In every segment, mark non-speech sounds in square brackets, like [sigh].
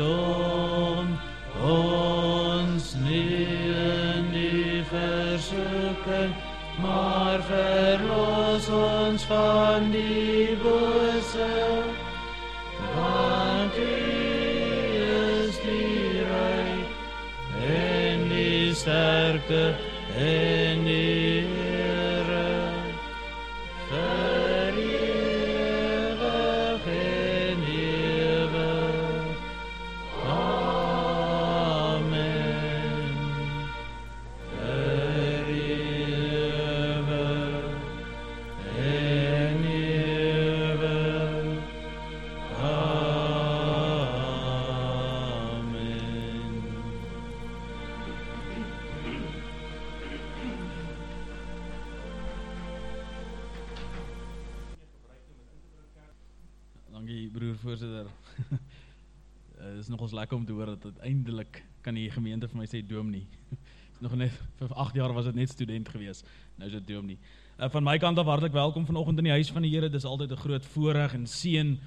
kom ons nie in die versoeking maar verlos ons van die bose. Want U is die ryk en die sterkte en uiteindelik kan die gemeente vir my sê dominee. Is [laughs] nog net vir 8 jaar was dit net student gewees. Nou is dit dominee. Uh, van my kant af hartlik welkom vanoggend in die huis van die Here. Dis altyd 'n groot voorreg en seën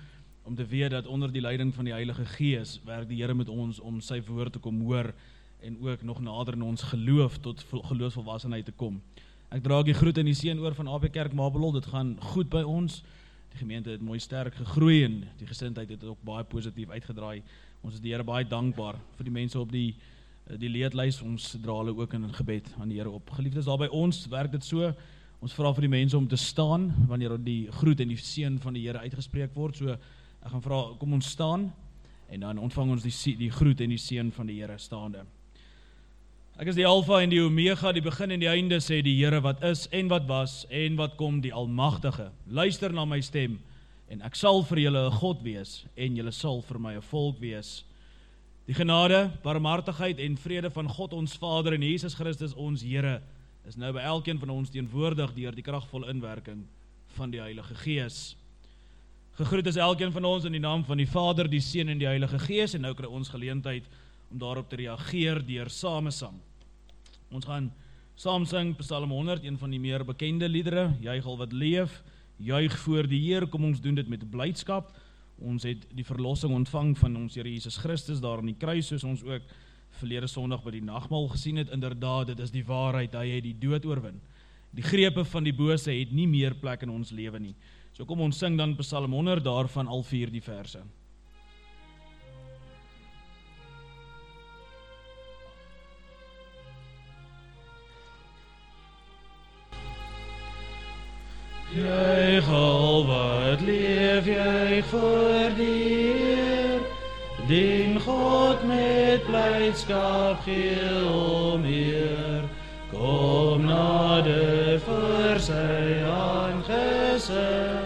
om te weet dat onder die leiding van die Heilige Gees werk die Here met ons om sy woord te kom hoor en ook nog nader in ons geloof tot vol- geloofsvolwassenheid te kom. Ek dra die groet en die seën oor van AP Kerk Mabelol. Dit gaan goed by ons. Die gemeente het mooi sterk gegroei en die gesindheid het ook baie positief uitgedraai. Ons is die Here baie dankbaar vir die mense op die eh, die leedlys. Ons dra hulle ook in gebed aan die Here op. Geliefdes, daar by ons werk dit so. Ons vra vir die mense om te staan wanneer die groet en die seën van die Here uitgespreek word. So ek gaan vra kom ons staan en dan ontvang ons die die groet en die seën van die Here staande. Ek is die Alfa en die Omega, die begin en die einde, sê die Here wat is en wat was en wat kom, die Almagtige. Luister na my stem en ek sal vir julle 'n God wees en julle sal vir my 'n volk wees. Die genade, barmhartigheid en vrede van God ons Vader en Jesus Christus ons Here is nou by elkeen van ons teenwoordig deur die kragvolle inwerking van die Heilige Gees. Gegroet is elkeen van ons in die naam van die Vader, die Seun en die Heilige Gees en nou kry ons geleentheid om daarop te reageer deur samesang. Ons gaan saam sing Psalm 100, een van die meer bekende liedere, Juig al wat leef, juig voor die Heer, kom ons doen dit met blydskap. Ons het die verlossing ontvang van ons Here Jesus Christus daar aan die kruis soos ons ook verlede Sondag by die nagmaal gesien het. Inderdaad, dit is die waarheid, hy het die dood oorwin. Die grepe van die bose het nie meer plek in ons lewe nie. So kom ons sing dan Psalm 100 daarvan al vier die verse. Juich al wat leef, juich voor die Heer. Dien God met blijdschap geel om eer. Kom nader voor sy aangezicht.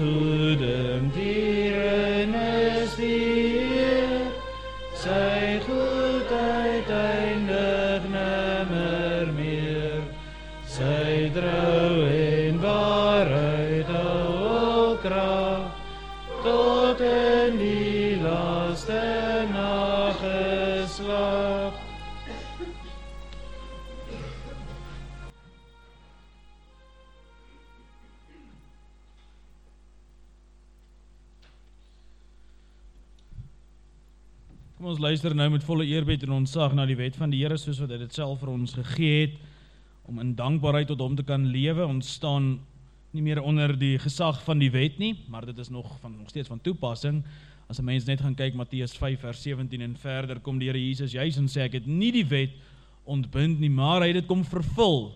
Want goedertieren is die Heer, sy goedheid eindig nimmer meer. Sy trou en waarheid hou krag, tot in die laaste nageslag. Ons luister nou met volle eerbied en ontzag na die wet van die Here soos wat hy dit self vir ons gegee het om in dankbaarheid tot hom te kan lewe. Ons staan nie meer onder die gesag van die wet nie, maar dit is nog van nog steeds van toepassing. As 'n mens net gaan kyk Matteus 5 vers 17 en verder kom die Here Jesus juis en sê ek het nie die wet ontbind nie, maar hy het dit kom vervul.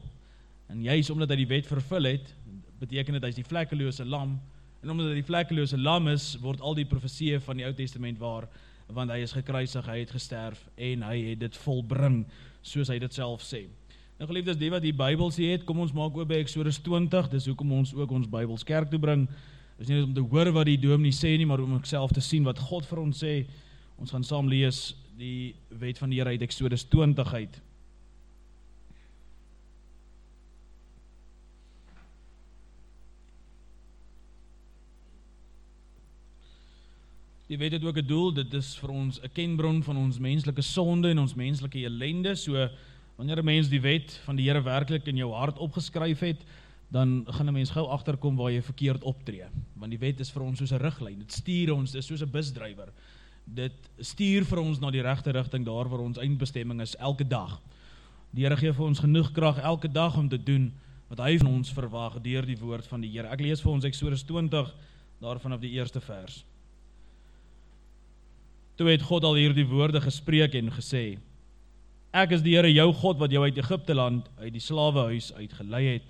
En juis omdat hy die wet vervul het, beteken dit hy's die vlekkelose lam en omdat hy die vlekkelose lam is, word al die profeseë van die Ou Testament waar want hy is gekruisig, hy het gesterf en hy het dit volbring soos hy dit self sê. Nou geliefdes, die wat die Bybel sê het, kom ons maak oop by Eksodus 20. Dis hoekom ons ook ons Bybels kerk toe bring. Dis nie net om te hoor wat die dominee sê nie, maar om self te sien wat God vir ons sê. Ons gaan saam lees die wet van die Here uit Eksodus 20 uit. Die wet het ook 'n doel, dit is vir ons 'n kenbron van ons menslike sonde en ons menslike ellende. So wanneer 'n mens die wet van die Here werklik in jou hart opgeskryf het, dan gaan 'n mens gou agterkom waar jy verkeerd optree. Want die wet is vir ons soos 'n riglyn. Dit stuur ons, dit is soos 'n busdrywer. Dit stuur vir ons na die regte rigting daar waar ons eindbestemming is elke dag. Die Here gee vir ons genoeg krag elke dag om te doen wat hy van ons verwag deur die woord van die Here. Ek lees vir ons Eksodus 20 daarvan af die eerste vers. Toe het God al hierdie woorde gespreek en gesê: Ek is die Here jou God wat jou uit Egipte land uit die slawehuis uitgelei het.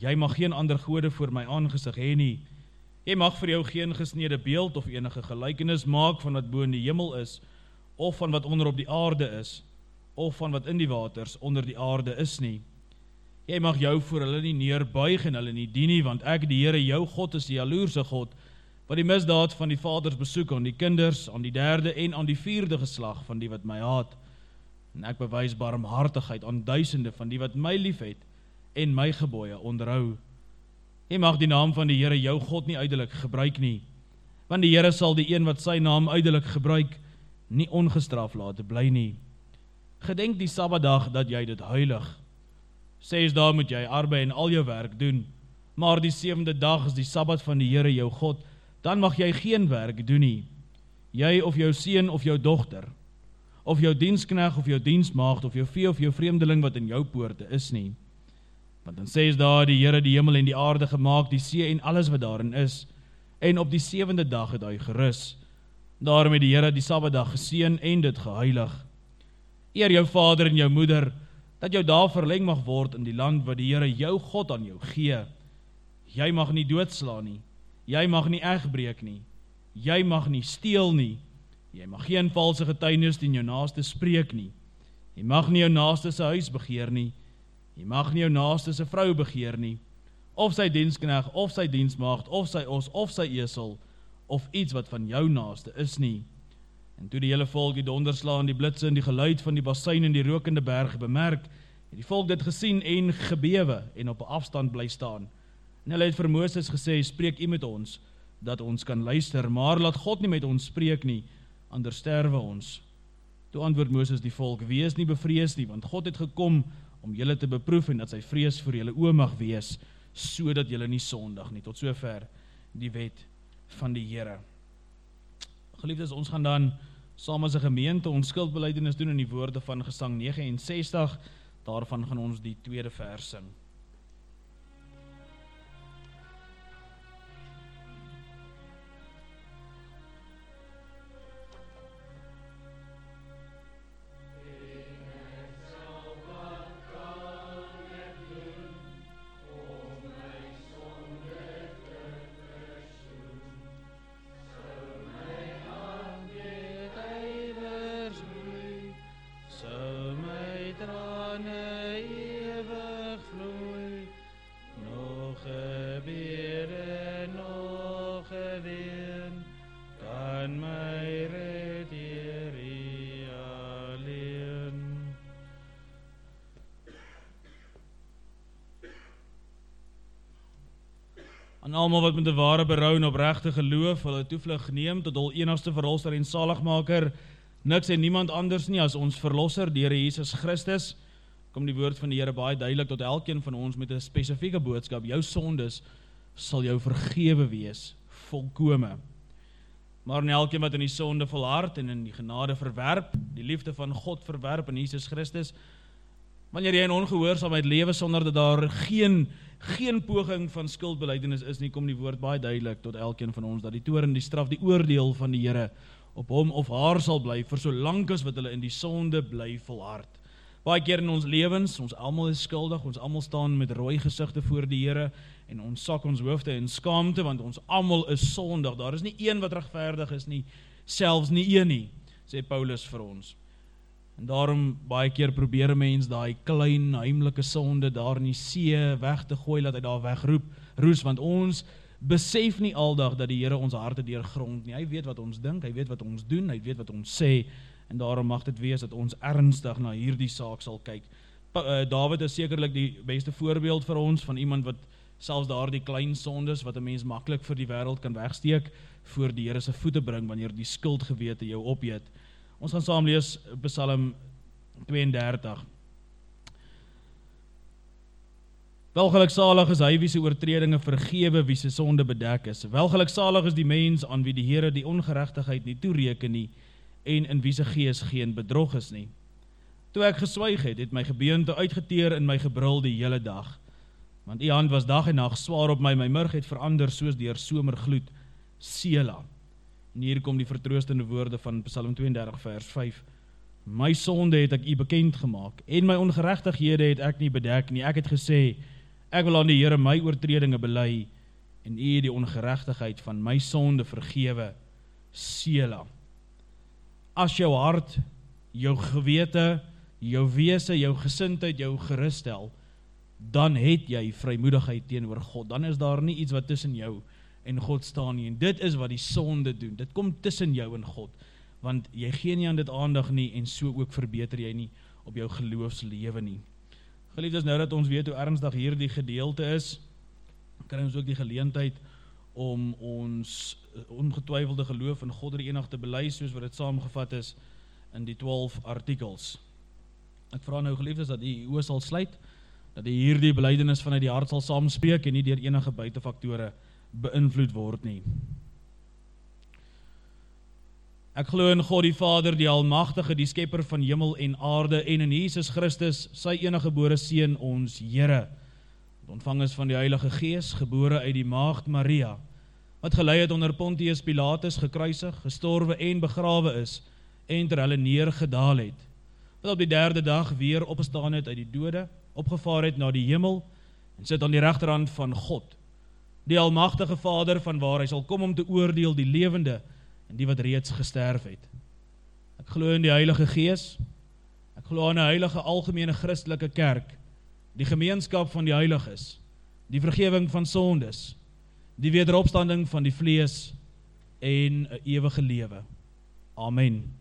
Jy mag geen ander gode voor my aangesig hê nie. Jy mag vir jou geen gesneede beeld of enige gelykenis maak van wat bo in die hemel is of van wat onder op die aarde is of van wat in die waters onder die aarde is nie. Jy mag jou voor hulle nie neerbuig en hulle nie dien nie want ek die Here jou God is die jaloerse God wat die misdaad van die vaders besoek aan die kinders, aan die derde en aan die vierde geslag van die wat my haat. En ek bewys barmhartigheid aan duisende van die wat my liefhet en my gebooie onderhou. Jy mag die naam van die Here jou God nie uitelik gebruik nie, want die Here sal die een wat sy naam uitelik gebruik nie ongestraf laat bly nie. Gedenk die Sabbatdag dat jy dit heilig. Ses dae moet jy arbei en al jou werk doen, maar die sewende dag is die Sabbat van die Here jou God dan mag jy geen werk doen nie. Jy of jou seun of jou dogter of jou dienskneg of jou diensmaagd of jou vee of jou vreemdeling wat in jou poorte is nie. Want dan sê jy daar die Here die hemel en die aarde gemaak, die see en alles wat daarin is en op die sewende dag het hy gerus. Daarom het die Here die Sabbatdag geseën en dit geheilig. Eer jou vader en jou moeder dat jou dae verleng mag word in die land wat die Here jou God aan jou gee. Jy mag nie doodslaan nie. Jy mag nie egbreek nie. Jy mag nie steel nie. Jy mag geen valse getuienis teen jou naaste spreek nie. Jy mag nie jou naaste se huis begeer nie. Jy mag nie jou naaste se vrou begeer nie of sy dienskneg of sy diensmaagd of sy os of sy esel of iets wat van jou naaste is nie. En toe die hele volk die donderslaan, die blitse en die geluid van die bassein en die rokende berg bemerk, het die volk dit gesien en gebewe en op 'n afstand bly staan. En hulle het vir Moses gesê, "Spreek U met ons dat ons kan luister, maar laat God nie met ons spreek nie, anders sterwe ons." Toe antwoord Moses die volk, "Wees nie bevrees nie, want God het gekom om julle te beproef en dat sy vrees vir julle oë mag wees, sodat julle nie sondig nie." Tot sover die wet van die Here. Geliefdes, ons gaan dan saam as 'n gemeente ons skuldbelydenis doen in die woorde van Gesang 69. Daarvan gaan ons die tweede vers sing. Aan almal wat met 'n ware berou en opregte geloof hulle toevlug neem tot hul enigste verlosser en saligmaker, niks en niemand anders nie as ons verlosser, die Here Jesus Christus. Kom die woord van die Here baie duidelik tot elkeen van ons met 'n spesifieke boodskap. Jou sondes sal jou vergewe wees volkome. Maar in elkeen wat in die sonde volhard en in die genade verwerp, die liefde van God verwerp in Jesus Christus, wanneer jy in ongehoorsaamheid lewe sonder dat daar geen geen poging van skuldbelydenis is nie, kom die woord baie duidelik tot elkeen van ons dat die toorn, die straf, die oordeel van die Here op hom of haar sal bly vir so lank as wat hulle in die sonde bly volhard. Baie keer in ons lewens, ons almal is skuldig, ons almal staan met rooi gesigte voor die Here en ons sak ons hoofde in skaamte want ons almal is sondig. Daar is nie een wat regverdig is nie, selfs nie een nie, sê Paulus vir ons. En daarom baie keer probeer 'n mens daai klein heimlike sonde daar in die see weg te gooi laat hy daar wegroep, roes want ons besef nie aldag dat die Here ons harte deurgrond nie. Hy weet wat ons dink, hy weet wat ons doen, hy weet wat ons sê en daarom mag dit wees dat ons ernstig na hierdie saak sal kyk. Uh, Dawid is sekerlik die beste voorbeeld vir ons van iemand wat selfs daardie klein sondes wat 'n mens maklik vir die wêreld kan wegsteek voor die Here se voete bring wanneer die skuldgewete jou opheet. Ons gaan saam lees Psalm 32. Welgeluksalig is hy wie se oortredinge vergewe, wie se sonde bedek is. Welgeluksalig is die mens aan wie die Here die ongeregtigheid nie toereken nie en in wie se gees geen bedrog is nie. Toe ek geswyg het, het my gebeente uitgeteer in my gebrul die hele dag. Want u hand was dag en nag swaar op my, my murg het verander soos deur somergloed. Sela. En hier kom die vertroostende woorde van Psalm 32 vers 5. My sonde het ek u bekend gemaak en my ongeregtighede het ek nie bedek nie. Ek het gesê ek wil aan die Here my oortredinge bely en u die ongeregtigheid van my sonde vergewe. Sela. As jou hart, jou gewete, jou wese, jou gesindheid jou gerus stel, dan het jy vrymoedigheid teenoor God. Dan is daar nie iets wat tussen jou en God staan nie. En dit is wat die sonde doen. Dit kom tussen jou en God. Want jy gee nie aan dit aandag nie en so ook verbeter jy nie op jou geloofslewe nie. Geliefdes, nou dat ons weet hoe ernstig hierdie gedeelte is, kry ons ook die geleentheid om ons ongetwyfelde geloof in God die enig te bely soos wat dit saamgevat is in die 12 artikels. Ek vra nou geliefdes dat u oë sal sluit dat u hierdie belydenis vanuit die hart sal saamspreek en nie deur enige buitefaktore beïnvloed word nie. Ek glo in God die Vader, die Almagtige, die Skepper van hemel en aarde en in Jesus Christus, sy enige gebore seun, ons Here, wat ontvang is van die Heilige Gees, gebore uit die maagd Maria, wat gelei het onder Pontius Pilatus, gekruisig, gestorwe en begrawe is en ter hulle neergedaal het. Wat op die 3de dag weer opgestaan het uit die dode, opgevaar het na die hemel en sit aan die regterhand van God die almagtige Vader van waar hy sal kom om te oordeel die lewende en die wat reeds gesterf het. Ek glo in die Heilige Gees. Ek glo in 'n heilige algemene Christelike kerk, die gemeenskap van die heiliges, die vergifnis van sondes, die wederopstanding van die vlees en 'n ewige lewe. Amen.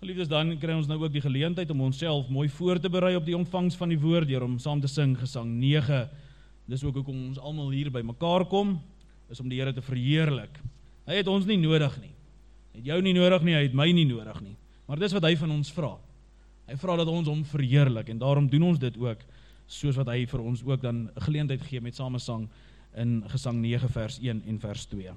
Geliefdes, dan kry ons nou ook die geleentheid om onsself mooi voor te berei op die ontvangs van die woord deur om saam te sing gesang 9 Dis ook hoekom ons almal hier by mekaar kom, is om die Here te verheerlik. Hy het ons nie nodig nie. Hy het jou nie nodig nie, hy het my nie nodig nie. Maar dis wat hy van ons vra. Hy vra dat ons hom verheerlik en daarom doen ons dit ook soos wat hy vir ons ook dan geleentheid gee met samesang in Gesang 9 vers 1 en vers 2.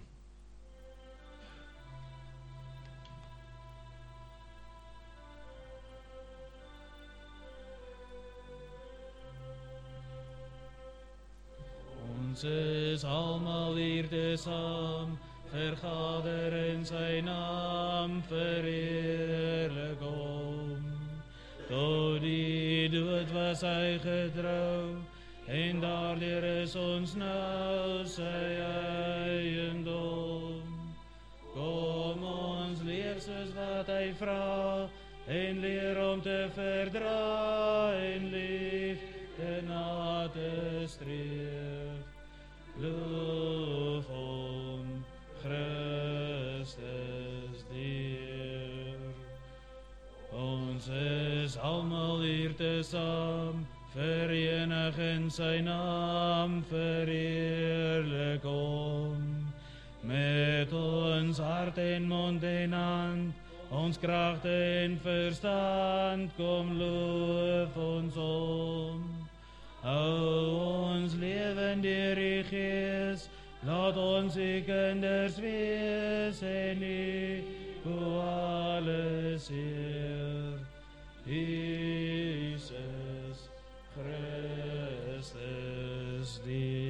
Ons is almal hier te saam, vergader in sy naam, verheerlik hom. Tot die dood was hy getrou, en daardeur is ons nou sy eiendom. Kom ons leer soos wat hy vra, en leer om te verdra, en lief te na te streef. Loof hom Christus Heer. Ons is almal hier te saam, verenig in sy naam, verheerlik hom. Met ons hart en mond en hand, ons kragte en verstand, kom loof ons hom. Hou ons leven deur die gees, Laat ons die kinders wees en nie hoe alles eer. Jesus Christus Heer.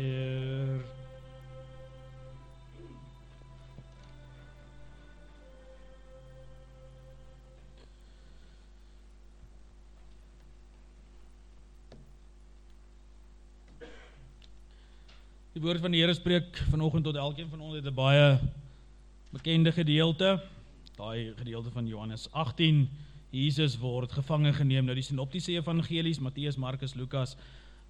Die woord van die Here spreek vanoggend tot elkeen van ons uit 'n baie bekende gedeelte. Daai gedeelte van Johannes 18 Jesus word gevange geneem. Nou die sinoptiese evangelies, Matteus, Markus, Lukas,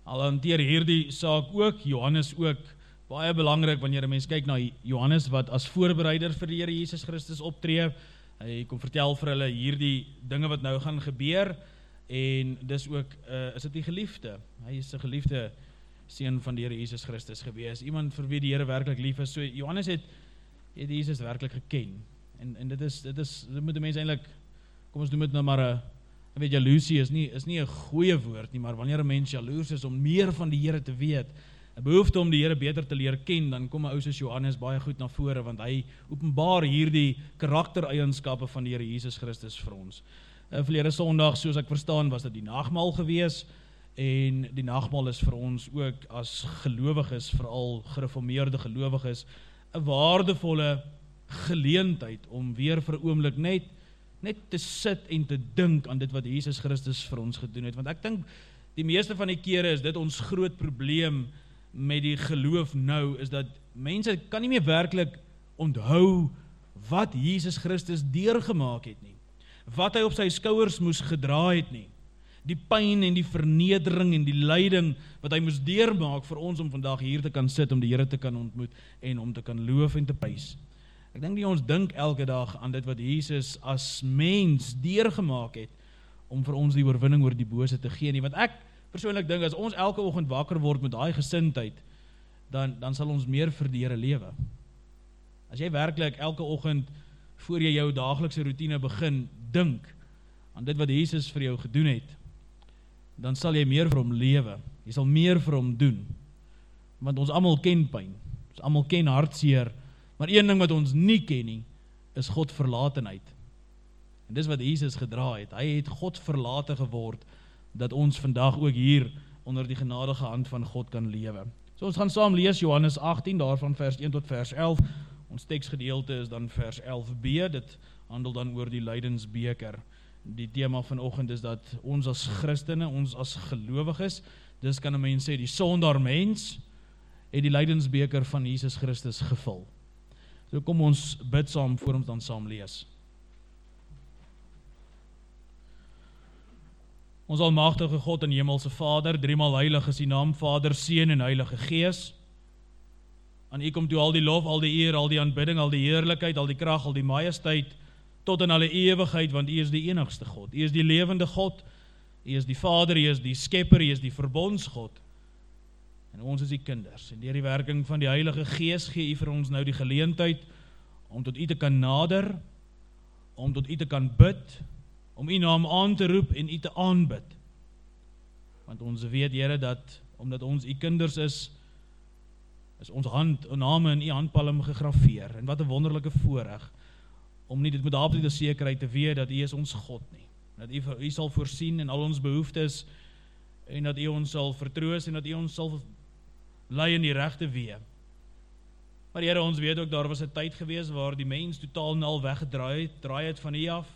al hanteer hierdie saak ook, Johannes ook. Baie belangrik wanneer 'n mens kyk na Johannes wat as voorbereider vir die Here Jesus Christus optree. Hy kom vertel vir hulle hierdie dinge wat nou gaan gebeur en dis ook uh, is dit die geliefde. Hy is 'n geliefde seun van die Here Jesus Christus gewees. Iemand vir wie die Here werklik lief is. So Johannes het het Jesus werklik geken. En en dit is dit is dit moet mense eintlik kom ons noem dit nou maar 'n ek weet jaloesie is nie is nie 'n goeie woord nie, maar wanneer 'n mens jaloers is om meer van die Here te weet, 'n behoefte om die Here beter te leer ken, dan kom 'n ou soos Johannes baie goed na vore want hy openbaar hierdie karaktereienskappe van die Here Jesus Christus vir ons. 'n Verlede Sondag, soos ek verstaan, was dit die nagmaal gewees en die nagmaal is vir ons ook as gelowiges, veral gereformeerde gelowiges, 'n waardevolle geleentheid om weer vir 'n oomblik net net te sit en te dink aan dit wat Jesus Christus vir ons gedoen het. Want ek dink die meeste van die kere is dit ons groot probleem met die geloof nou is dat mense kan nie meer werklik onthou wat Jesus Christus deurgemaak het nie wat hy op sy skouers moes gedra het nie die pyn en die vernedering en die lyding wat hy moes deurmaak vir ons om vandag hier te kan sit om die Here te kan ontmoet en om te kan loof en te prys. Ek dink nie ons dink elke dag aan dit wat Jesus as mens deurgemaak het om vir ons die oorwinning oor die bose te gee nie. Want ek persoonlik dink as ons elke oggend wakker word met daai gesindheid, dan dan sal ons meer vir die Here lewe. As jy werklik elke oggend voor jy jou daaglikse roetine begin dink aan dit wat Jesus vir jou gedoen het, dan sal jy meer vir hom lewe. Jy sal meer vir hom doen. Want ons almal ken pyn. Ons almal ken hartseer. Maar een ding wat ons nie ken nie, is God verlatenheid. En dis wat Jesus gedra het. Hy het God verlate geword dat ons vandag ook hier onder die genadige hand van God kan lewe. So ons gaan saam lees Johannes 18 daarvan vers 1 tot vers 11. Ons teksgedeelte is dan vers 11b. Dit handel dan oor die lydensbeker. Die tema vanoggend is dat ons as Christene, ons as gelowiges, dis kan 'n mens sê die sondaar mens het die lydensbeker van Jesus Christus gevul. So kom ons bid saam voor ons dan saam lees. Ons almagtige God en hemelse Vader, driemaal heilig is U naam, Vader, Seun en Heilige Gees. Aan U kom toe al die lof, al die eer, al die aanbidding, al die heerlikheid, al die krag, al die majesteit tot in alle ewigheid, want U is die enigste God. U is die lewende God. U is die Vader, U is die Skepper, U is die verbondsgod. En ons is die kinders. En deur die werking van die Heilige Gees gee U vir ons nou die geleentheid om tot U te kan nader, om tot U te kan bid, om U naam aan te roep en U te aanbid. Want ons weet Here dat omdat ons U kinders is, is ons hand en name in U handpalm gegraveer. En wat 'n wonderlike voorreg om nie dit met absolute sekerheid te weet dat U is ons God nie. Dat U U sal voorsien in al ons behoeftes en dat U ons sal vertroos en dat U ons sal lei in die regte weë. Maar Here, ons weet ook daar was 'n tyd gewees waar die mens totaal nul weggedraai het, draai het van U af.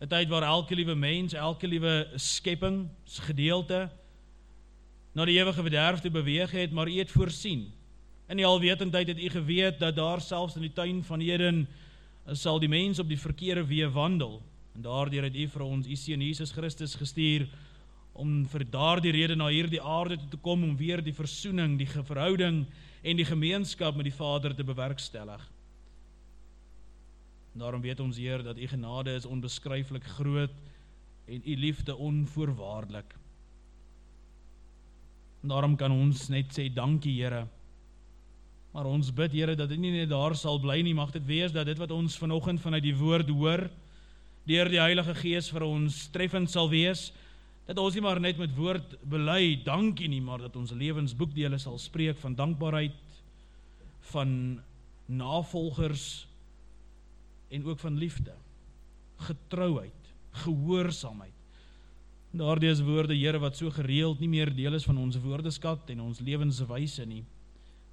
'n Tyd waar elke liewe mens, elke liewe skepping, gedeelte na die ewige verderf te beweeg het, maar U het voorsien. In die alwetendheid het U geweet dat daar selfs in die tuin van Eden sal die mens op die verkeerde weë wandel. En daardeur het U vir ons U seun Jesus Christus gestuur om vir daardie rede na hierdie aarde toe te kom om weer die versoening, die verhouding en die gemeenskap met die Vader te bewerkstellig. Daarom weet ons Heer dat u genade is onbeskryflik groot en u liefde onvoorwaardelik. Daarom kan ons net sê dankie Here. Maar ons bid Here dat dit nie net daar sal bly nie, mag dit wees dat dit wat ons vanoggend vanuit die woord hoor, deur die Heilige Gees vir ons treffend sal wees dat ons nie maar net met woord bely dankie nie, maar dat ons lewensboekdele sal spreek van dankbaarheid, van navolgers en ook van liefde, getrouheid, gehoorsaamheid. Daardie is woorde Here wat so gereeld nie meer deel is van ons woordeskat en ons lewenswyse nie.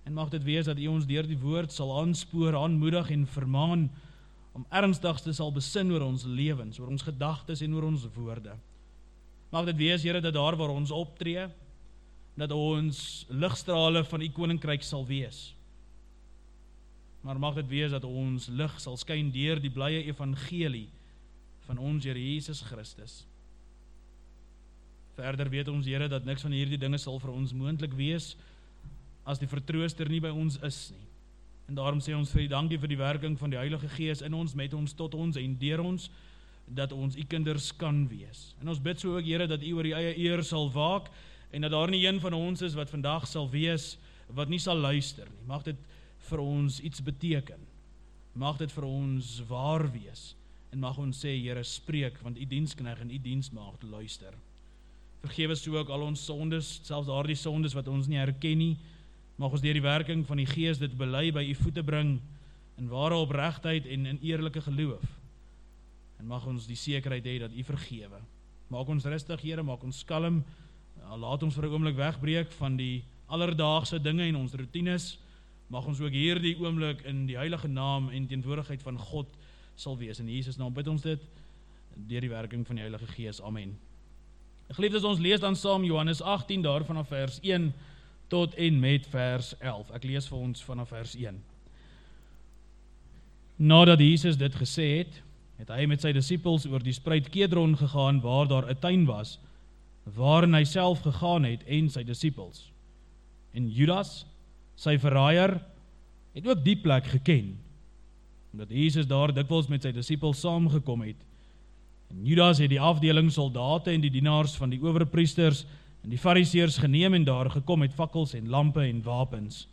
En mag dit wees dat U ons deur die woord sal aanspoor, aanmoedig en vermaan om ernstig te sal besin oor ons lewens, oor ons gedagtes en oor ons woorde. Mag dit wees Here dat daar waar ons optree, dat ons ligstrale van U koninkryk sal wees. Maar mag dit wees dat ons lig sal skyn deur die blye evangelie van ons Here Jesus Christus. Verder weet ons Here dat niks van hierdie dinge sal vir ons moontlik wees as die vertrooster nie by ons is nie. En daarom sê ons vir U dankie vir die werking van die Heilige Gees in ons met ons tot ons en deur ons dat ons U kinders kan wees. En ons bid so ook Here dat U oor die eie eer sal waak en dat daar nie een van ons is wat vandag sal wees wat nie sal luister nie. Mag dit vir ons iets beteken. Mag dit vir ons waar wees en mag ons sê Here spreek want u dienskneg en u diensmaagd luister. Vergewe so ook al ons sondes, selfs daardie sondes wat ons nie herken nie. Mag ons deur die werking van die Gees dit bely by u voete bring in ware opregtheid en in eerlike geloof. En mag ons die sekerheid hê dat u vergewe. Maak ons rustig Here, maak ons kalm. Laat ons vir 'n oomblik wegbreek van die alledaagse dinge en ons rotines mag ons ook hierdie oomblik in die heilige naam en teenwoordigheid van God sal wees. In Jesus naam bid ons dit deur die werking van die Heilige Gees. Amen. Geliefdes, ons lees dan saam Johannes 18 daarvan af vers 1 tot en met vers 11. Ek lees vir ons vanaf vers 1. Nadat Jesus dit gesê het, het hy met sy disippels oor die spruit Kedron gegaan waar daar 'n tuin was waarin hy self gegaan het en sy disippels. En Judas sy verraaier het ook die plek geken omdat Jesus daar dikwels met sy disippels saamgekom het. En Judas het die afdeling soldate en die dienaars van die owerpriesters en die fariseërs geneem en daar gekom met fakkels en lampe en wapens.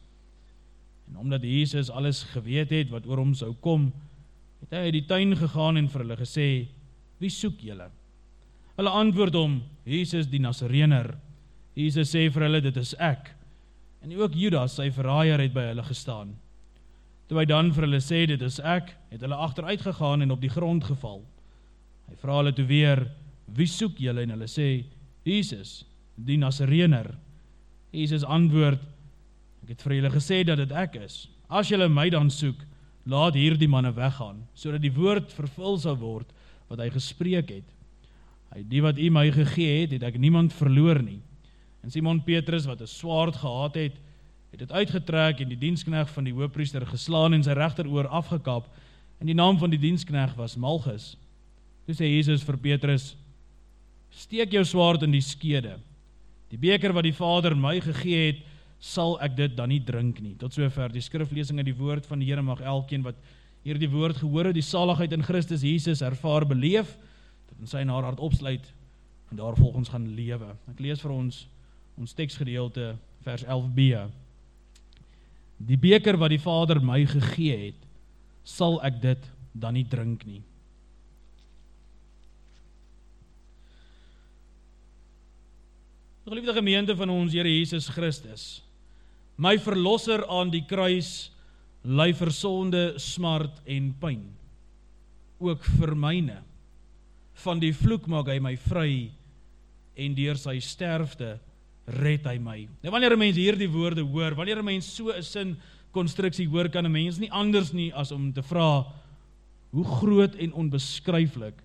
En omdat Jesus alles geweet het wat oor hom sou kom, het hy uit die tuin gegaan en vir hulle gesê: "Wie soek julle?" Hulle antwoord hom: "Jesus die Nasareëner." Jesus sê vir hulle: "Dit is ek." En ook Judas, sy verraaier, het by hulle gestaan. Toe hy dan vir hulle sê dit is ek, het hulle agteruit gegaan en op die grond geval. Hy vra hulle toe weer: "Wie soek julle?" en hulle sê: "Jesus, die Nasareëner." Jesus antwoord: "Ek het vir julle gesê dat dit ek is. As julle my dan soek, laat hierdie manne weggaan, sodat die woord vervul sou word wat hy gespreek het. Hy die wat U my gegee het, het ek niemand verloor nie." En Simon Petrus wat 'n swaard gehad het, het dit uitgetrek en die dienskneg van die hoofpriester geslaan en sy regteroor afgekap. En die naam van die dienskneg was Malchus. Toe sê Jesus vir Petrus: "Steek jou swaard in die skede. Die beker wat die Vader my gegee het, sal ek dit dan nie drink nie." Tot sover die skriflesing uit die woord van die Here mag elkeen wat hierdie woord gehoor het, die saligheid in Christus Jesus ervaar beleef, dat in sy en haar hart opsluit en daarvolgens gaan lewe. Ek lees vir ons ons teksgedeelte vers 11b. Die beker wat die Vader my gegee het, sal ek dit dan nie drink nie. Geliefde gemeente van ons Here Jesus Christus, my verlosser aan die kruis ly vir sonde, smart en pyn. Ook vir myne. Van die vloek maak hy my vry en deur sy sterfte red hy my. Nou wanneer 'n mens hierdie woorde hoor, wanneer 'n mens so 'n sin konstruksie hoor, kan 'n mens nie anders nie as om te vra hoe groot en onbeskryflik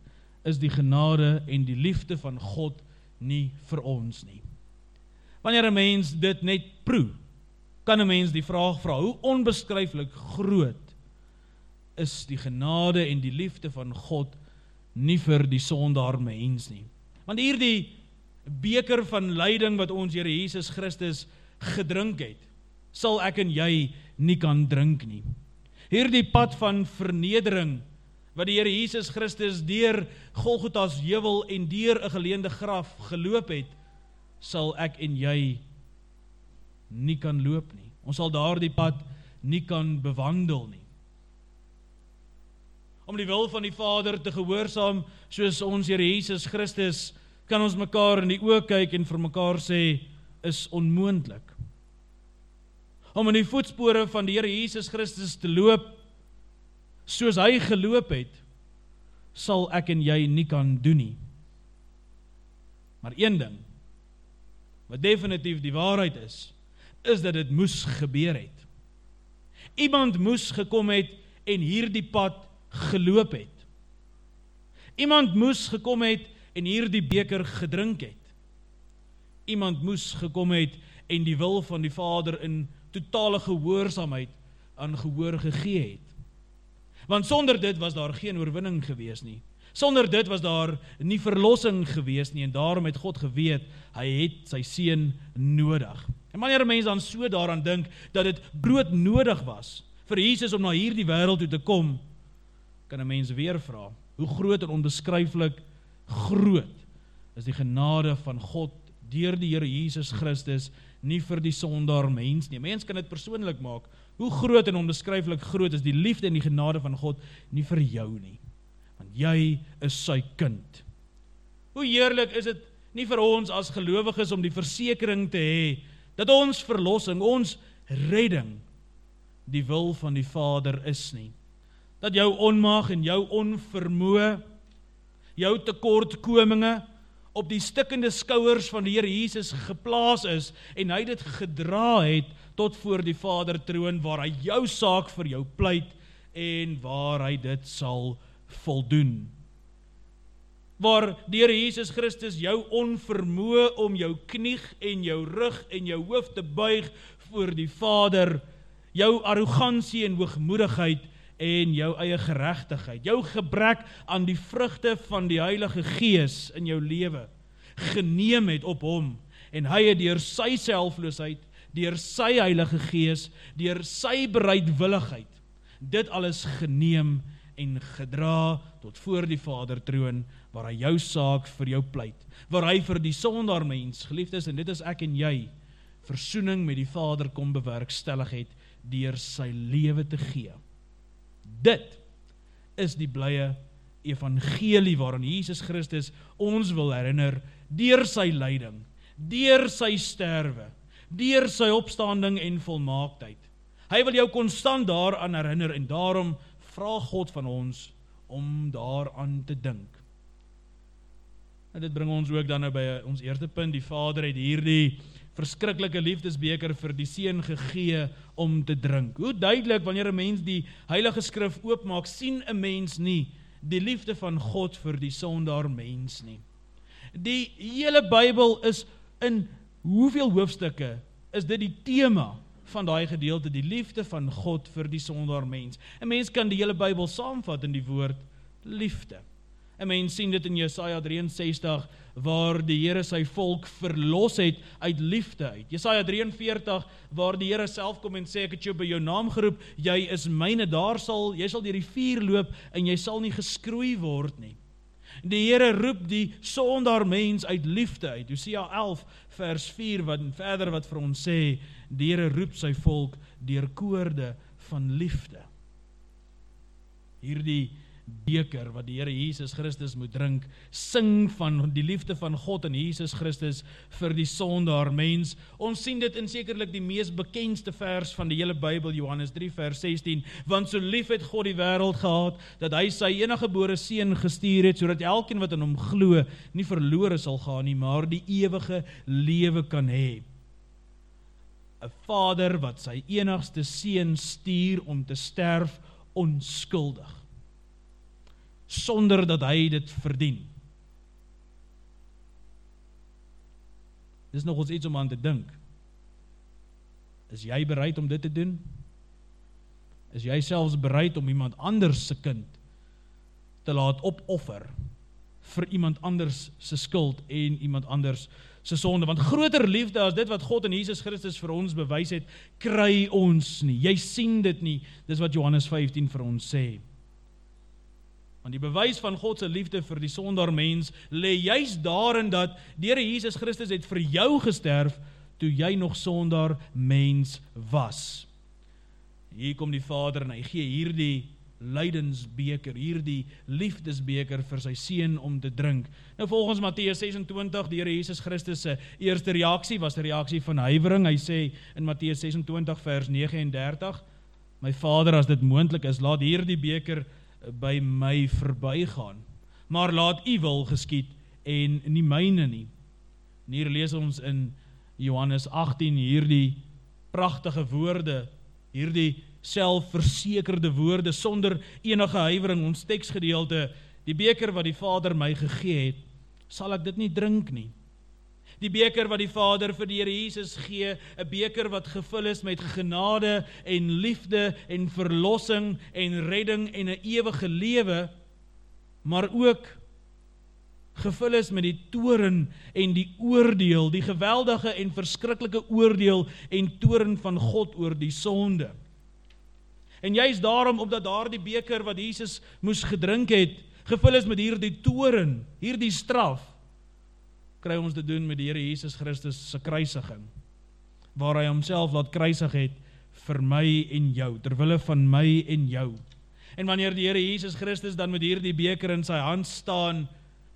is die genade en die liefde van God nie vir ons nie. Wanneer 'n mens dit net proe, kan 'n mens die vraag vra, hoe onbeskryflik groot is die genade en die liefde van God nie vir die sondaar mens nie. Want hierdie beker van lyding wat ons Here Jesus Christus gedrink het, sal ek en jy nie kan drink nie. Hierdie pad van vernedering wat die Here Jesus Christus deur Golgotha se heuwel en deur 'n geleende graf geloop het, sal ek en jy nie kan loop nie. Ons sal daardie pad nie kan bewandel nie. Om die wil van die Vader te gehoorsaam soos ons Here Jesus Christus kan ons mekaar in die oë kyk en vir mekaar sê is onmoontlik. om in die voetspore van die Here Jesus Christus te loop soos hy geloop het, sal ek en jy nie kan doen nie. Maar een ding wat definitief die waarheid is, is dat dit moes gebeur het. Iemand moes gekom het en hierdie pad geloop het. Iemand moes gekom het en hierdie beker gedrink het. Iemand moes gekom het en die wil van die Vader in totale gehoorsaamheid aan gehoor gegee het. Want sonder dit was daar geen oorwinning gewees nie. Sonder dit was daar nie verlossing gewees nie en daarom het God geweet hy het sy seun nodig. En wanneer 'n mens dan so daaraan dink dat dit brood nodig was vir Jesus om na hierdie wêreld toe te kom, kan 'n mens weer vra, hoe groot en onbeskryflik groot is die genade van God deur die Here Jesus Christus nie vir die sondaar mens nie. Mens kan dit persoonlik maak. Hoe groot en onbeskryflik groot is die liefde en die genade van God nie vir jou nie jy is sy kind. Hoe heerlik is dit nie vir ons as gelowiges om die versekering te hê dat ons verlossing, ons redding die wil van die Vader is nie. Dat jou onmag en jou onvermoë, jou tekortkominge op die stikkende skouers van die Here Jesus geplaas is en hy dit gedra het tot voor die Vader troon waar hy jou saak vir jou pleit en waar hy dit sal voldoen. Waar Here Jesus Christus jou onvermoë om jou knie en jou rug en jou hoof te buig voor die Vader, jou arrogansie en hoogmoedigheid en jou eie geregtigheid, jou gebrek aan die vrugte van die Heilige Gees in jou lewe geneem het op hom en hy het deur sy selfloosheid, deur sy Heilige Gees, deur sy bereidwilligheid dit alles geneem en gedra tot voor die Vader troon waar hy jou saak vir jou pleit waar hy vir die sondaar mens geliefdes en dit is ek en jy versoening met die Vader kom bewerkstellig het deur sy lewe te gee. Dit is die blye evangelie waaraan Jesus Christus ons wil herinner deur sy lyding deur sy sterwe deur sy opstanding en volmaaktheid. Hy wil jou konstant daaraan herinner en daarom vra God van ons om daaraan te dink. En dit bring ons ook dan nou by ons eerste punt, die Vader het hierdie verskriklike liefdesbeker vir die seun gegee om te drink. Hoe duidelik wanneer 'n mens die Heilige Skrif oopmaak, sien 'n mens nie die liefde van God vir die sondaar mens nie. Die hele Bybel is in hoeveel hoofstukke is dit die tema van daai gedeelte die liefde van God vir die sondaar mens. 'n Mens kan die hele Bybel saamvat in die woord liefde. 'n Mens sien dit in Jesaja 63 waar die Here sy volk verlos het uit liefde uit. Jesaja 43 waar die Here self kom en sê ek het jou by jou naam geroep, jy is myne, daar sal jy sal deur die vuur loop en jy sal nie geskroei word nie. Die Here roep die sondaar mens uit liefde uit. Hosea 11 vers 4 wat verder wat vir ons sê Die Here roep sy volk deur koorde van liefde. Hierdie beker wat die Here Jesus Christus moet drink, sing van die liefde van God en Jesus Christus vir die sondaar mens. Ons sien dit in sekerlik die mees bekendste vers van die hele Bybel, Johannes 3 vers 16, want so lief het God die wêreld gehad dat hy sy eniggebore seun gestuur het sodat elkeen wat in hom glo nie verlore sal gaan nie, maar die ewige lewe kan hê. 'n Vader wat sy enigste seun stuur om te sterf onskuldig sonder dat hy dit verdien. Dis nog ons iets om aan te dink. Is jy bereid om dit te doen? Is jy selfs bereid om iemand anders se kind te laat opoffer vir iemand anders se skuld en iemand anders se sonde want groter liefde as dit wat God en Jesus Christus vir ons bewys het kry ons nie jy sien dit nie dis wat Johannes 15 vir ons sê want die bewys van God se liefde vir die sondaar mens lê juis daarin dat die Here Jesus Christus het vir jou gesterf toe jy nog sondaar mens was hier kom die Vader en hy gee hierdie lydensbeker, hierdie liefdesbeker vir sy seun om te drink. Nou volgens Matteus 26, die Here Jesus Christus se eerste reaksie was 'n reaksie van huiwering. Hy sê in Matteus 26 vers 39: "My Vader, as dit moontlik is, laat hierdie beker by my verbygaan, maar laat U wil geskied en nie myne nie." En hier lees ons in Johannes 18 hierdie pragtige woorde, hierdie selfversekerde woorde sonder enige huiwering ons teksgedeelte die beker wat die Vader my gegee het sal ek dit nie drink nie die beker wat die Vader vir die Here Jesus gee 'n beker wat gevul is met genade en liefde en verlossing en redding en 'n ewige lewe maar ook gevul is met die toorn en die oordeel die geweldige en verskriklike oordeel en toorn van God oor die sonde. En juist daarom omdat daardie beker wat Jesus moes gedrink het, gevul is met hierdie toren, hierdie straf, kry ons te doen met die Here Jesus Christus se kruisiging. Waar hy homself laat kruisig het vir my en jou, ter wille van my en jou. En wanneer die Here Jesus Christus dan met hierdie beker in sy hand staan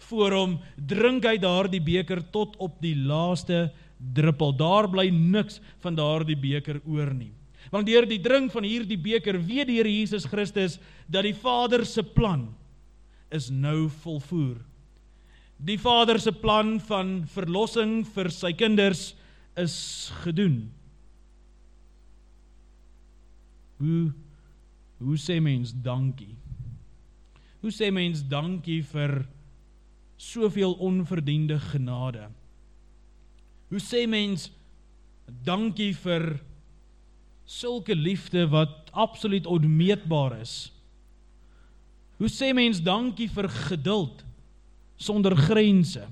voor hom, drink hy daardie beker tot op die laaste druppel. Daar bly niks van daardie beker oor nie. Want deur die drink van hierdie beker weet die Here Jesus Christus dat die Vader se plan is nou volvoer. Die Vader se plan van verlossing vir sy kinders is gedoen. Hoe hoe sê mens dankie? Hoe sê mens dankie vir soveel onverdiende genade? Hoe sê mens dankie vir sulke liefde wat absoluut onmeetbaar is. Hoe sê mens dankie vir geduld sonder grense?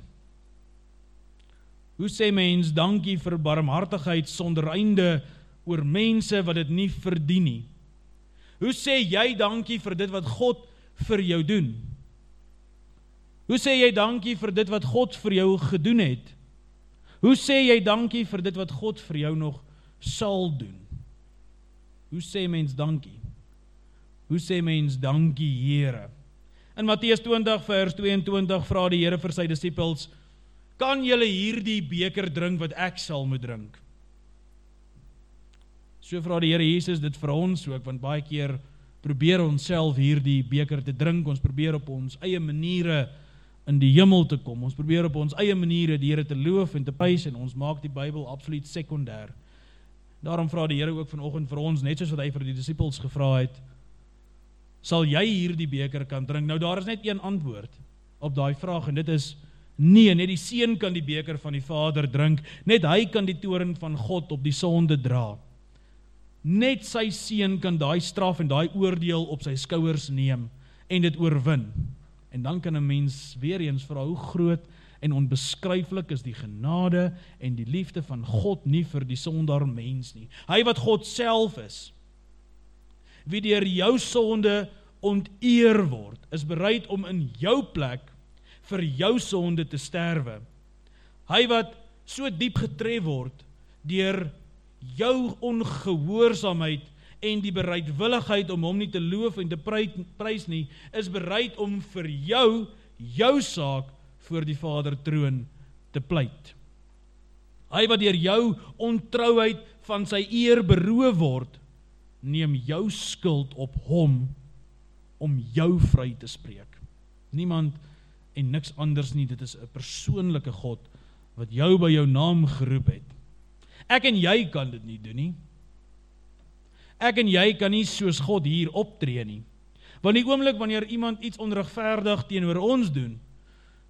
Hoe sê mens dankie vir barmhartigheid sonder einde oor mense wat dit nie verdien nie? Hoe sê jy dankie vir dit wat God vir jou doen? Hoe sê jy dankie vir dit wat God vir jou gedoen het? Hoe sê jy dankie vir dit wat God vir jou nog sal doen? Hoe sê mens dankie? Hoe sê mens dankie, Here? In Matteus 20 vers 22 vra die Here vir sy disippels: "Kan julle hierdie beker drink wat ek sal moet drink?" So vra die Here Jesus dit vir ons ook, want baie keer probeer ons self hierdie beker te drink. Ons probeer op ons eie maniere in die hemel te kom. Ons probeer op ons eie maniere die Here te loof en te prys en ons maak die Bybel absoluut sekondêr. Daarom vra die Here ook vanoggend vir ons net soos wat hy vir die disippels gevra het, sal jy hierdie beker kan drink? Nou daar is net een antwoord op daai vraag en dit is nee, net die seun kan die beker van die Vader drink, net hy kan die toorn van God op die sonde dra. Net sy seun kan daai straf en daai oordeel op sy skouers neem en dit oorwin. En dan kan 'n mens weer eens vra hoe groot en onbeskryflik is die genade en die liefde van God nie vir die sondaar mens nie. Hy wat God self is, wie deur jou sonde onteer word, is bereid om in jou plek vir jou sonde te sterwe. Hy wat so diep getref word deur jou ongehoorsaamheid en die bereidwilligheid om hom nie te loof en te prys nie, is bereid om vir jou jou saak voor die Vader troon te pleit. Hy wat deur jou ontrouheid van sy eer beroof word, neem jou skuld op hom om jou vry te spreek. Niemand en niks anders nie, dit is 'n persoonlike God wat jou by jou naam geroep het. Ek en jy kan dit nie doen nie. Ek en jy kan nie soos God hier optree nie. Want die oomblik wanneer iemand iets onregverdig teenoor ons doen,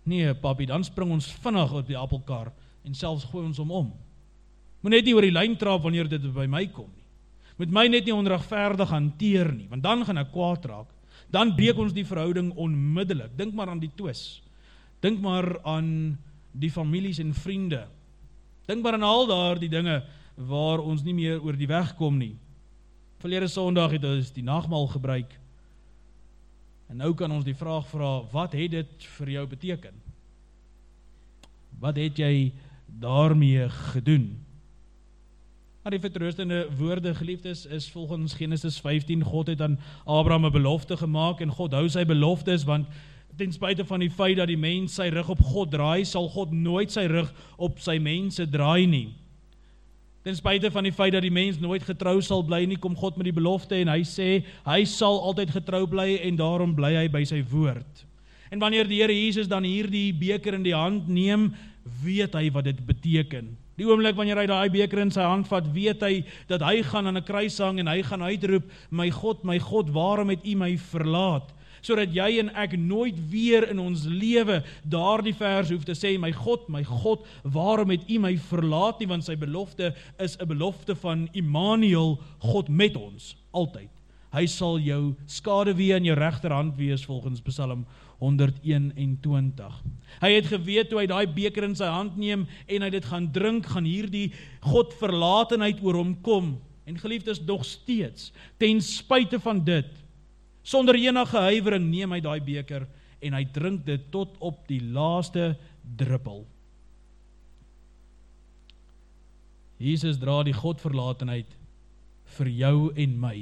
Nee, papi, dan spring ons vinnig op die appelkar en selfs gooi ons hom om. Moet net nie oor die lyn trap wanneer dit by my kom. Moet my net nie onregverdig hanteer nie, want dan gaan ek kwaad raak. Dan breek ons die verhouding onmiddellik. Dink maar aan die twis. Dink maar aan die families en vriende. Dink maar aan al daardie dinge waar ons nie meer oor die weg kom nie. Verlede Sondag het ons die nagmaal gebruik En nou kan ons die vraag vra, wat het dit vir jou beteken? Wat het jy daarmee gedoen? Die vertroostende woorde geliefdes is volgens Genesis 15 God het aan Abraham 'n belofte gemaak en God hou sy beloftes want ten spyte van die feit dat die mens sy rug op God draai, sal God nooit sy rug op sy mense draai nie. Ten spyte van die feit dat die mens nooit getrou sal bly nie, kom God met die belofte en hy sê hy sal altyd getrou bly en daarom bly hy by sy woord. En wanneer die Here Jesus dan hierdie beker in die hand neem, weet hy wat dit beteken. Die oomblik wanneer hy daai beker in sy hand vat, weet hy dat hy gaan aan 'n kruis hang en hy gaan uitroep: "My God, my God, waarom het U my verlaat?" sodat jy en ek nooit weer in ons lewe daardie vers hoef te sê my God my God waarom het u my verlaat nie want sy belofte is 'n belofte van Immanuel God met ons altyd hy sal jou skade wie aan jou regterhand wees volgens Psalm 121. Hy het geweet toe hy daai beker in sy hand neem en hy dit gaan drink, gaan hierdie Godverlatenheid oor hom kom. En geliefdes, nog steeds, ten spyte van dit, sonder enige huiwering neem hy daai beker en hy drink dit tot op die laaste druppel. Jesus dra die Godverlatenheid vir jou en my.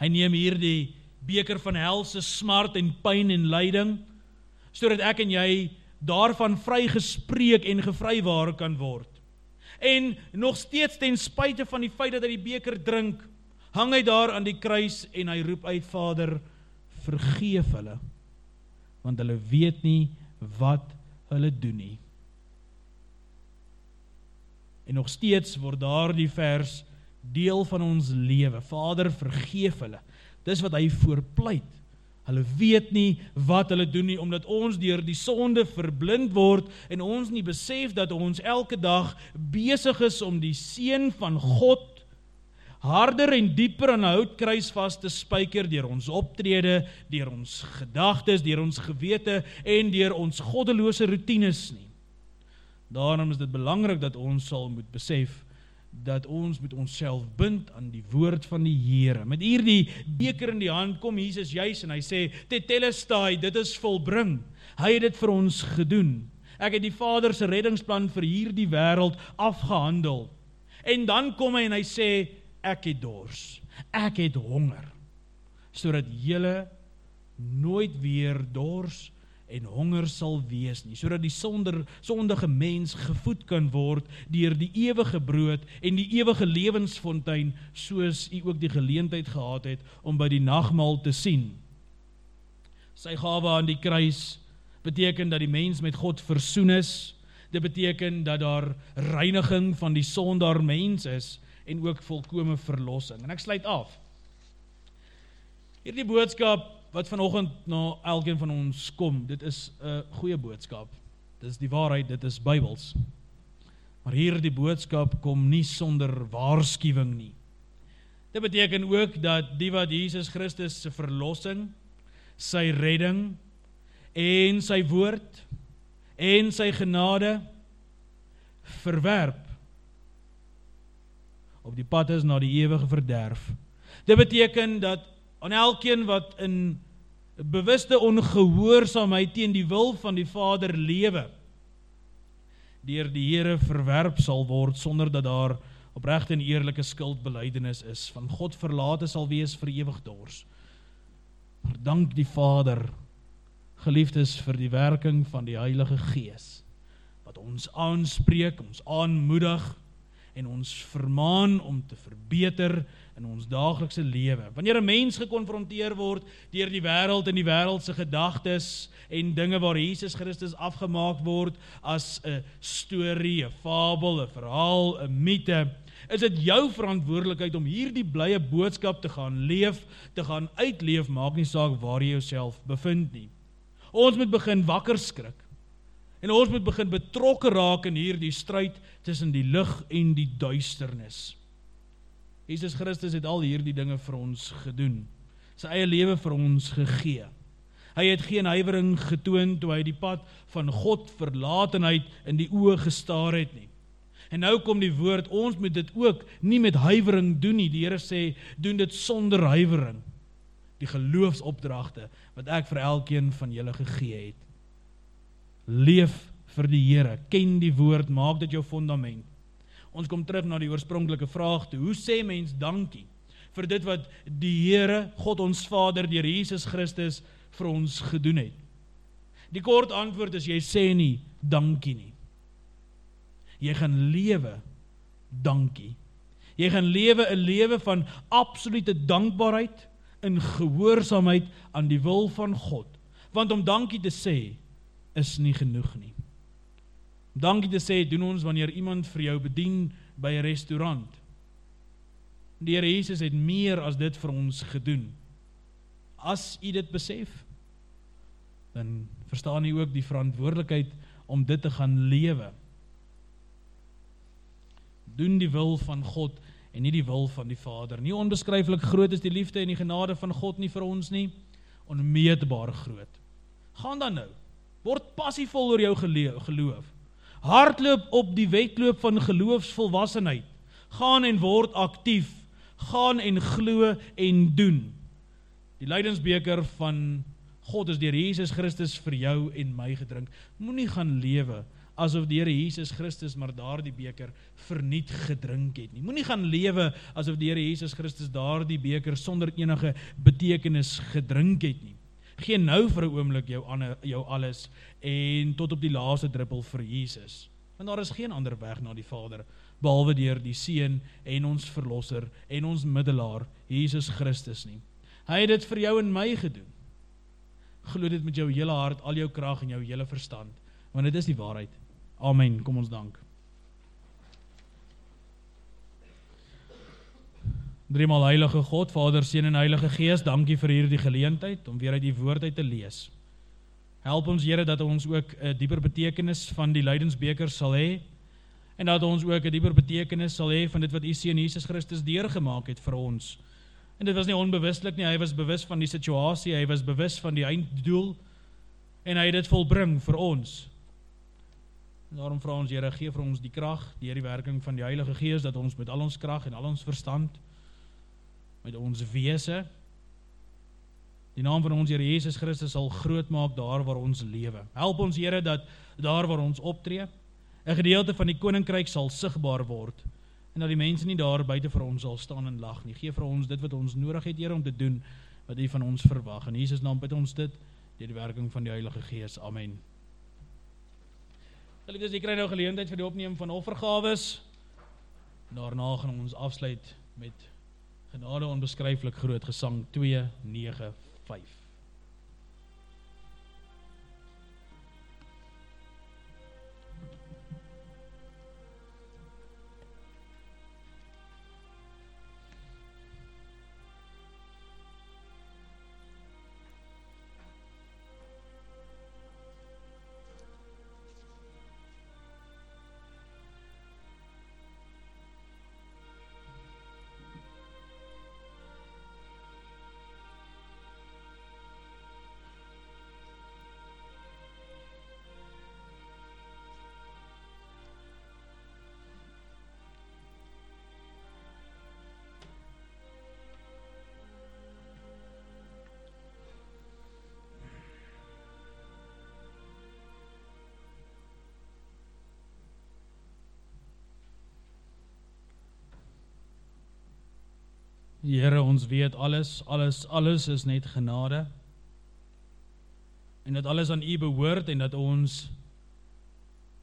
Hy neem hierdie beker van helse smart en pyn en lyding sodat ek en jy daarvan vrygespreek en gevrywaar kan word. En nog steeds ten spyte van die feit dat hy die beker drink, hang hy daar aan die kruis en hy roep uit Vader, vergeef hulle want hulle weet nie wat hulle doen nie. En nog steeds word daardie vers deel van ons lewe. Vader, vergeef hulle Dis wat hy voorpleit. Hulle weet nie wat hulle doen nie omdat ons deur die sonde verblind word en ons nie besef dat ons elke dag besig is om die seën van God harder en dieper aan 'n houtkruis vas te spyker deur ons optrede, deur ons gedagtes, deur ons gewete en deur ons goddelose rotines nie. Daarom is dit belangrik dat ons sal moet besef dat ons met onsself bind aan die woord van die Here. Met hierdie beker in die hand kom Jesus juis en hy sê tetelestai, dit is volbring. Hy het dit vir ons gedoen. Ek het die Vader se reddingsplan vir hierdie wêreld afgehandel. En dan kom hy en hy sê ek het dors. Ek het honger sodat julle nooit weer dors en honger sal wees nie sodat die sonder sondige mens gevoed kan word deur die ewige brood en die ewige lewensfontein soos u ook die geleentheid gehad het om by die nagmaal te sien. Sy gawe aan die kruis beteken dat die mens met God versoen is. Dit beteken dat daar reiniging van die sondaar mens is en ook volkomme verlossing. En ek sluit af. Hierdie boodskap wat vanoggend na elkeen van ons kom, dit is 'n goeie boodskap. Dit is die waarheid, dit is Bybels. Maar hierdie boodskap kom nie sonder waarskuwing nie. Dit beteken ook dat die wat Jesus Christus se verlossing, sy redding en sy woord en sy genade verwerp op die pad is na die ewige verderf. Dit beteken dat aan elkeen wat in bewuste ongehoorsaamheid teen die wil van die Vader lewe deur die Here verwerp sal word sonder dat daar opregte en eerlike skuldbelydenis is van God verlate sal wees vir ewig dors. Maar dank die Vader geliefdes vir die werking van die Heilige Gees wat ons aanspreek, ons aanmoedig en ons vermaan om te verbeter in ons daaglikse lewe. Wanneer 'n mens gekonfronteer word deur die wêreld en die wêreld se gedagtes en dinge waar Jesus Christus afgemaak word as 'n storie, 'n fabel, 'n verhaal, 'n mite, is dit jou verantwoordelikheid om hierdie blye boodskap te gaan leef, te gaan uitleef, maak nie saak waar jy jouself bevind nie. Ons moet begin wakker skrik. En ons moet begin betrokke raak in hierdie stryd tussen die lig en die duisternis. Jesus Christus het al hierdie dinge vir ons gedoen. Sy eie lewe vir ons gegee. Hy het geen huiwering getoon toe hy die pad van God verlatenheid in die oë gestaar het nie. En nou kom die woord, ons moet dit ook nie met huiwering doen nie. Die Here sê, doen dit sonder huiwering. Die geloofsopdragte wat ek vir elkeen van julle gegee het. Leef vir die Here, ken die woord, maak dit jou fondament. Ons kom terug na die oorspronklike vraag toe. Hoe sê mens dankie vir dit wat die Here, God ons Vader deur Jesus Christus vir ons gedoen het? Die kort antwoord is jy sê nie dankie nie. Jy gaan lewe dankie. Jy gaan lewe 'n lewe van absolute dankbaarheid in gehoorsaamheid aan die wil van God. Want om dankie te sê is nie genoeg nie. Dankie te sê doen ons wanneer iemand vir jou bedien by 'n restaurant. Die Here Jesus het meer as dit vir ons gedoen. As u dit besef, dan verstaan u ook die verantwoordelikheid om dit te gaan lewe. Doen die wil van God en nie die wil van die Vader. Nie onbeskryflik groot is die liefde en die genade van God nie vir ons nie, onmeetbaar groot. Gaan dan nou. Word passievol oor jou geloof. Hardloop op die wedloop van geloofsvolwassenheid. Gaan en word aktief. Gaan en glo en doen. Die lydensbeker van God is deur Jesus Christus vir jou en my gedrink. Moenie gaan lewe asof die Here Jesus Christus maar daardie beker verniet gedrink het nie. Moenie gaan lewe asof die Here Jesus Christus daardie beker sonder enige betekenis gedrink het nie. Gee nou vir 'n oomblik jou ander jou alles en tot op die laaste druppel vir Jesus. Want daar is geen ander weg na die Vader behalwe deur die Seun en ons verlosser en ons middelaar Jesus Christus nie. Hy het dit vir jou en my gedoen. Glo dit met jou hele hart, al jou krag en jou hele verstand, want dit is die waarheid. Amen. Kom ons dank. Driemaal heilige God, Vader, Seun en Heilige Gees, dankie vir hierdie geleentheid om weer uit die woord uit te lees. Help ons Here dat ons ook 'n dieper betekenis van die lydensbeker sal hê en dat ons ook 'n dieper betekenis sal hê van dit wat U Seun Jesus Christus deurgemaak het vir ons. En dit was nie onbewuslik nie, hy was bewus van die situasie, hy was bewus van die einddoel en hy het dit volbring vir ons. En daarom vra ons Here, gee vir ons die krag deur die werking van die Heilige Gees dat ons met al ons krag en al ons verstand met ons wese die naam van ons Here Jesus Christus sal groot maak daar waar ons lewe. Help ons Here dat daar waar ons optree 'n gedeelte van die koninkryk sal sigbaar word en dat die mense nie daar buite vir ons sal staan en lag nie. Gee vir ons dit wat ons nodig het Here om te doen wat U van ons verwag. In Jesus naam bid ons dit deur die werking van die Heilige Gees. Amen. Geliefdes, jy kry nou geleentheid vir die opneem van offergawes. Daarna gaan ons afsluit met genade onbeskryflik groot gesang 295. Here, ons weet alles, alles, alles is net genade. En dat alles aan U behoort en dat ons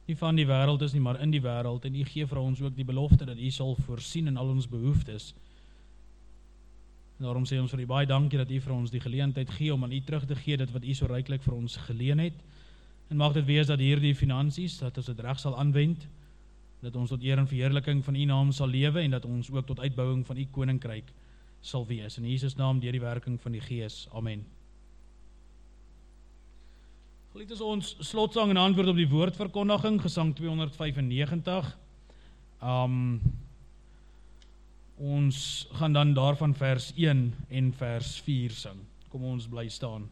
nie van die wêreld is nie, maar in die wêreld en U gee vir ons ook die belofte dat U sal voorsien in al ons behoeftes. En daarom sê ons vir U baie dankie dat U vir ons die geleentheid gee om aan U terug te gee dit wat U so ryklik vir ons geleen het. En mag dit wees dat hierdie finansies dat ons dit reg sal aanwend dat ons tot eer en verheerliking van U naam sal lewe en dat ons ook tot uitbouing van U koninkryk sal wees in Jesus naam deur die werking van die Gees. Amen. Geliefd is ons slotsang en antwoord op die woordverkondiging Gesang 295. Um ons gaan dan daarvan vers 1 en vers 4 sing. Kom ons bly staan.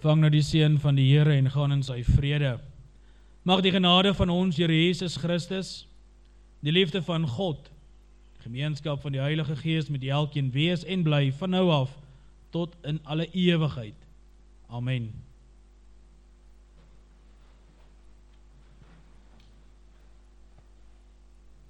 Ontvang nou die seën van die Here en gaan in sy vrede. Mag die genade van ons Here Jesus Christus, die liefde van God, gemeenskap van die Heilige Gees met elkeen wees en bly van nou af tot in alle ewigheid. Amen.